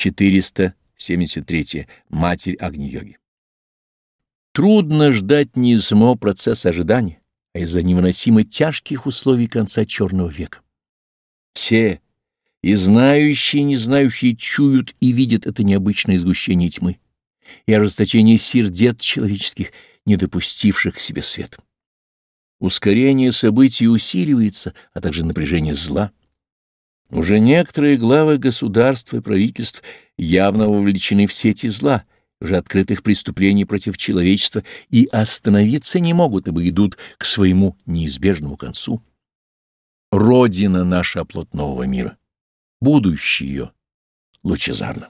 473. Матерь Агни-йоги. Трудно ждать не из самого процесса ожидания, а из-за невыносимо тяжких условий конца черного века. Все, и знающие, и не знающие, чуют и видят это необычное сгущение тьмы и ожесточение сердец человеческих, не допустивших к себе свет. Ускорение событий усиливается, а также напряжение зла. Уже некоторые главы государств и правительств явно вовлечены в сети зла, уже открытых преступлений против человечества, и остановиться не могут, ибо идут к своему неизбежному концу. Родина наша оплот нового мира, будущее ее лучезарно.